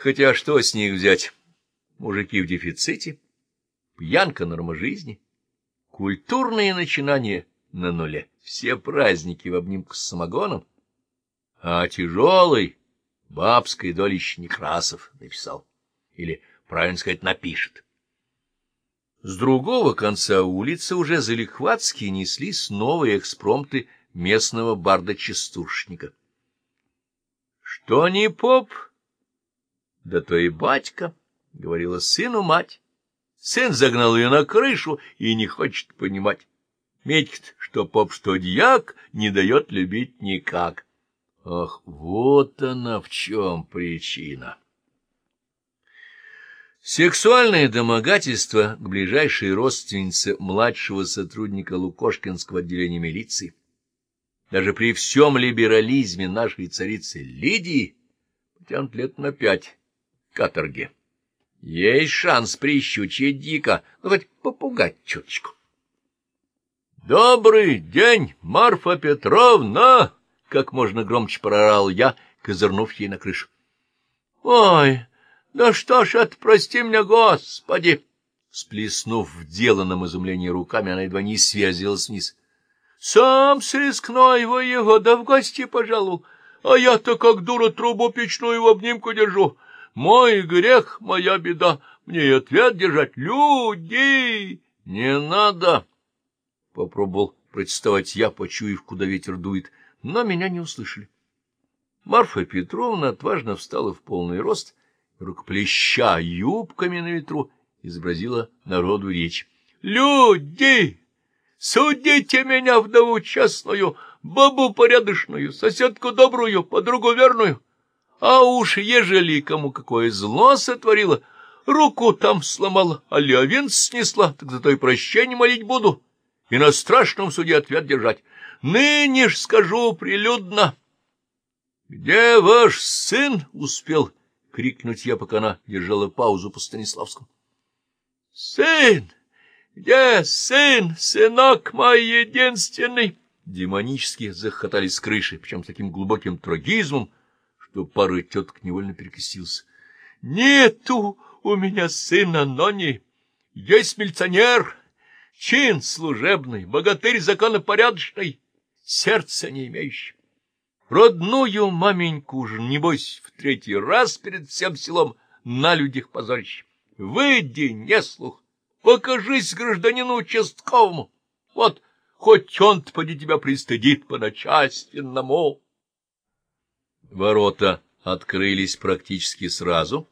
Хотя что с них взять? Мужики в дефиците, пьянка норма жизни, культурные начинания на нуле, все праздники в обнимку с самогоном, а тяжелый бабской долище Некрасов написал, или, правильно сказать, напишет. С другого конца улицы уже залихватски неслись новые экспромты местного барда-частушника. Что не поп, да то и батька, — говорила сыну мать. Сын загнал ее на крышу и не хочет понимать. Метит, что поп, что дьяк, не дает любить никак. Ах, вот она в чем причина. Сексуальное домогательство к ближайшей родственнице младшего сотрудника Лукошкинского отделения милиции. Даже при всем либерализме нашей царицы Лидии потянут лет на пять каторги. Есть шанс прищучить дико, ну хоть попугать чуточку. — Добрый день, Марфа Петровна! — как можно громче прорал я, козырнув ей на крышу. — Ой, да что ж это, прости меня, Господи! Сплеснув в деланном изумлении руками, она едва не связилась вниз. — Сам сыскной воевода в гости пожаловал, а я-то как дура трубу печную в обнимку держу. Мой грех, моя беда, мне и ответ держать. Люди! Не надо! Попробовал протестовать я, почуяв, куда ветер дует, но меня не услышали. Марфа Петровна отважно встала в полный рост, рукоплеща юбками на ветру, изобразила народу речь. «Люди! Судите меня, вдову честную, бабу порядочную, соседку добрую, подругу верную!» А уж ежели кому какое зло сотворила, руку там сломала, а леовин снесла, так зато и прощения молить буду, и на страшном суде ответ держать. Ныне ж скажу прилюдно. — Где ваш сын? — успел крикнуть я, пока она держала паузу по Станиславскому. — Сын! Где сын? Сынок мой единственный! Демонически захотали с крыши, причем с таким глубоким трагизмом, что пару теток невольно перекрестился. — Нету у меня сына, но не... Есть милиционер, чин служебный, богатырь законопорядочный, сердца не имеющий. Родную маменьку же, небось, в третий раз перед всем селом на людях позорище. Выйди, не слух, покажись гражданину участковому. Вот хоть он-то поди тебя пристыдит по-начальственному. Ворота открылись практически сразу,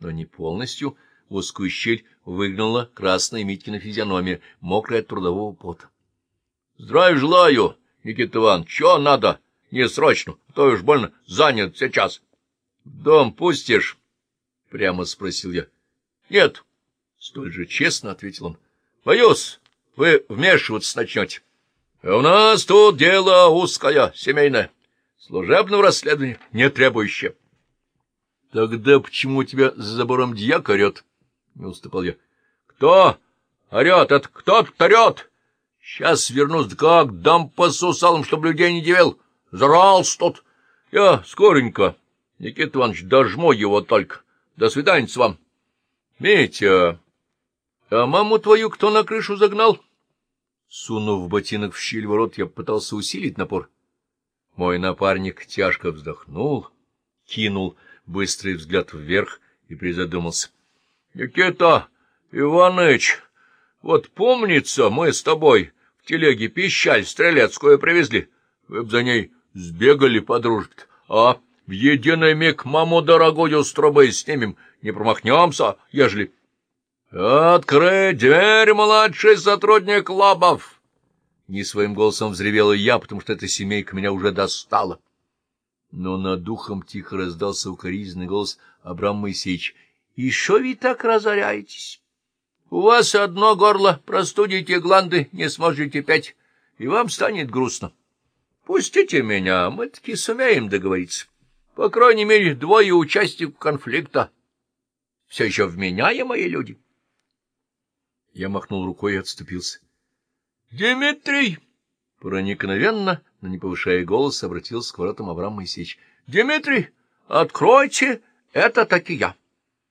но не полностью. Узкую щель выгнала красная Миткина физиономия, мокрая от трудового пота. — Здравия желаю, Никита Иван. Чего надо? Не срочно, а то уж больно занят сейчас. — дом пустишь? — прямо спросил я. — Нет, — столь же честно ответил он. — Боюсь, вы вмешиваться начнете. — У нас тут дело узкое, семейное. — Служебного расследования не требующее. — Тогда почему тебя за забором дьяк орет? — не уступал я. — Кто орет? Это кто орет? Сейчас вернусь, как дам по сусалам, чтобы людей не девел. Зарался тут. Я скоренько. Никита Иванович, дожму его только. До свидания с вам. Митя, а маму твою кто на крышу загнал? Сунув ботинок в щель ворот, я пытался усилить напор. Мой напарник тяжко вздохнул, кинул быстрый взгляд вверх и призадумался. — Никита Иваныч, вот помнится, мы с тобой в телеге пищаль стрелецкую привезли. Вы б за ней сбегали, подружки а в единый миг маму дорогую с трубы снимем, не промахнемся, ежели... — Открыть дверь, младший сотрудник Лобов! Не своим голосом взревела я, потому что эта семейка меня уже достала. Но над духом тихо раздался укоризненный голос Абрама Моисеевич. — Еще ведь так разоряетесь. У вас одно горло, простудите гланды, не сможете пять, и вам станет грустно. Пустите меня, мы таки сумеем договориться. По крайней мере, двое участников конфликта. Все еще вменяемые люди. Я махнул рукой и отступился. — Дмитрий! — проникновенно, но не повышая голос, обратился к воротам Авраам Моисеевич. — Дмитрий, откройте это таки я.